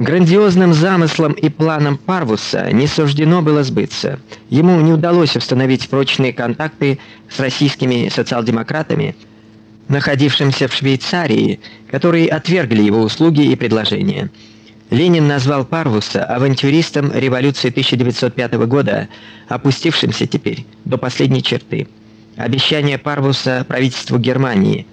Грандиозным замыслам и планам Парвуса не суждено было сбыться. Ему не удалось установить прочные контакты с российскими социал-демократами, находившимися в Швейцарии, которые отвергли его услуги и предложения. Ленин назвал Парвуса авантюристом революции 1905 года, опустившимся теперь до последней черты. Обещание Парвуса правительству Германии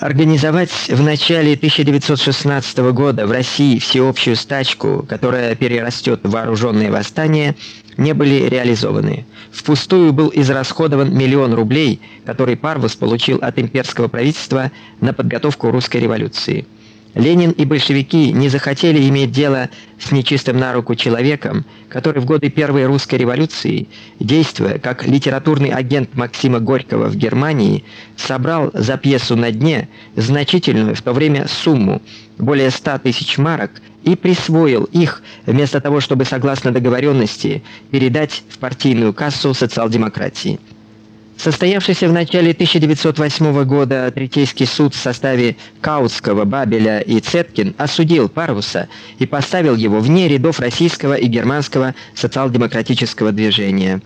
организовать в начале 1916 года в России всеобщую стачку, которая перерастет в вооруженное восстание, не были реализованы. Впустую был израсходован миллион рублей, который Парвус получил от имперского правительства на подготовку русской революции. Ленин и большевики не захотели иметь дело с нечистым на руку человеком, который в годы первой русской революции, действуя как литературный агент Максима Горького в Германии, собрал за пьесу на дне значительную в то время сумму более 100 тысяч марок и присвоил их вместо того, чтобы согласно договоренности передать в партийную кассу социал-демократии. Состоявшийся в начале 1908 года Третейский суд в составе Каутского, Бабеля и Цеткин осудил Парвуса и поставил его вне рядов российского и германского социал-демократического движения.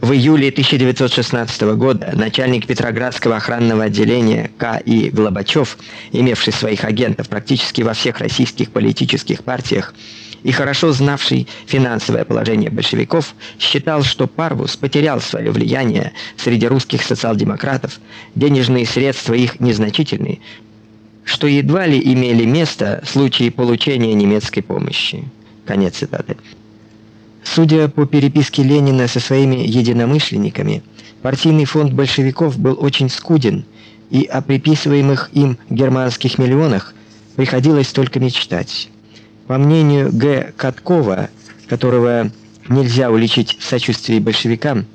В июле 1916 года начальник Петроградского охранного отделения К.И. Глобачев, имевший своих агентов практически во всех российских политических партиях, и хорошо знавший финансовое положение большевиков, считал, что Парвус потерял свое влияние среди русских социал-демократов, денежные средства их незначительны, что едва ли имели место случаи получения немецкой помощи. Конец цитаты. Судя по переписке Ленина со своими единомышленниками, партийный фонд большевиков был очень скуден, и о приписываемых им германских миллионах приходилось только мечтать. По мнению Г. Каткова, которого нельзя уличить в сочувствии большевикам,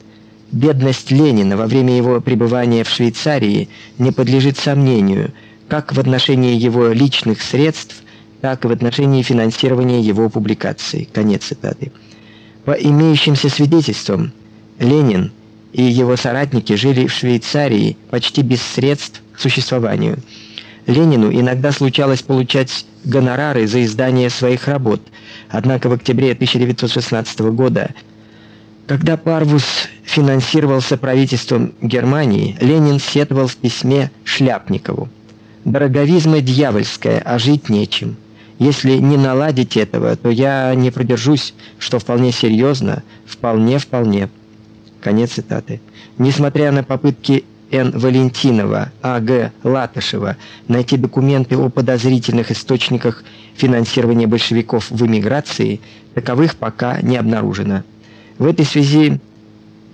бедность Ленина во время его пребывания в Швейцарии не подлежит сомнению, как в отношении его личных средств, так и в отношении финансирования его публикаций. Конец цитаты. По имеющимся свидетельствам, Ленин и его соратники жили в Швейцарии почти без средств к существованию. Ленину иногда случалось получать гонорары за издание своих работ. Однако в октябре 1916 года, когда Парвус финансировался правительством Германии, Ленин сетовал в письме Шляпникову: "Дороговизма дьявольская, а жить нечем. Если не наладить этого, то я не продержусь, что вполне серьезно, вполне вполне". Конец цитаты. Несмотря на попытки Н. Валентинова, А.Г. Латышева найти документы о подозрительных источниках финансирования большевиков в эмиграции, таковых пока не обнаружено. В этой связи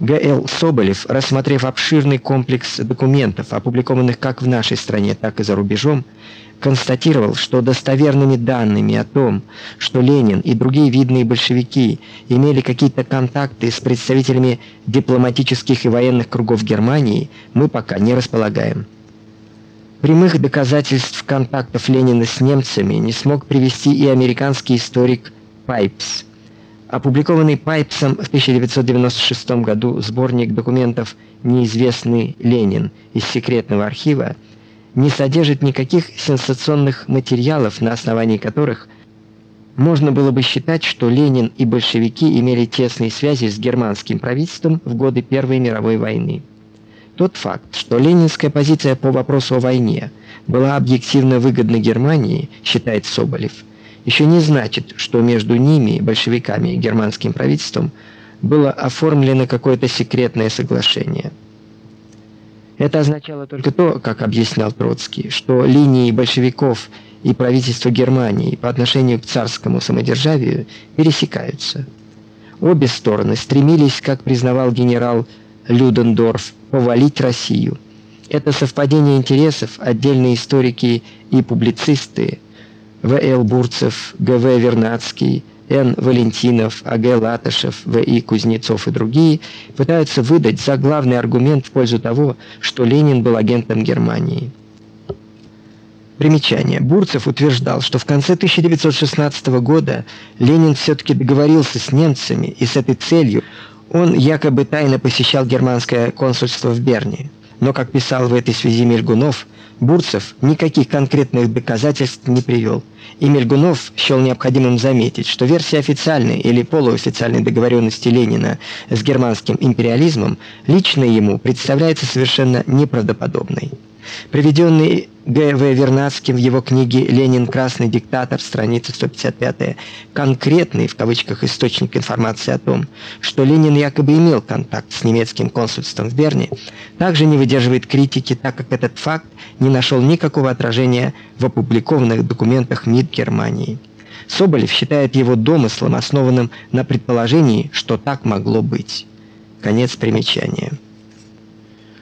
Г.Л. Соболев, рассмотрев обширный комплекс документов, опубликованных как в нашей стране, так и за рубежом, констатировал, что достоверными данными о том, что Ленин и другие видные большевики имели какие-то контакты с представителями дипломатических и военных кругов Германии, мы пока не располагаем. Прямых доказательств контактов Ленина с немцами не смог привести и американский историк Пайпс. Опубликованный Пайпсом в 1996 году сборник документов Неизвестный Ленин из секретного архива не содержит никаких сенсационных материалов, на основании которых можно было бы считать, что Ленин и большевики имели тесные связи с германским правительством в годы Первой мировой войны. Тот факт, что ленинская позиция по вопросу о войне была объективно выгодна Германии, считает Соболев, еще не значит, что между ними, большевиками и германским правительством, было оформлено какое-то секретное соглашение. Это означало только то, как объяснял Троцкий, что линии большевиков и правительства Германии по отношению к царскому самодержавию пересекаются. Обе стороны стремились, как признавал генерал Людендорф, повалить Россию. Это совпадение интересов отдельные историки и публицисты В.Л. Бурцев, Г.В. Вернадский Н. Валентинов, А.Г. Латышев, В.И. Кузнецов и другие пытаются выдать за главный аргумент в пользу того, что Ленин был агентом Германии. Примечание. Бурцев утверждал, что в конце 1916 года Ленин все таки договорился с немцами, и с этой целью он якобы тайно посещал германское консульство в Берне. Но, как писал в этой связи Мельгунов, Бурцев никаких конкретных доказательств не привел. И Мельгунов счел необходимым заметить, что версия официальной или полуофициальной договоренности Ленина с германским империализмом лично ему представляется совершенно неправдоподобной. Приведенный Г.В. Вернадским в его книге Ленин красный диктатор, страница 155, конкретный в кавычках источник информации о том, что Ленин якобы имел контакт с немецким консульством в Берне, также не выдерживает критики, так как этот факт не нашел никакого отражения в опубликованных документах МИД Германии. Соболев считает его домыслом, основанным на предположении, что так могло быть. Конец примечания.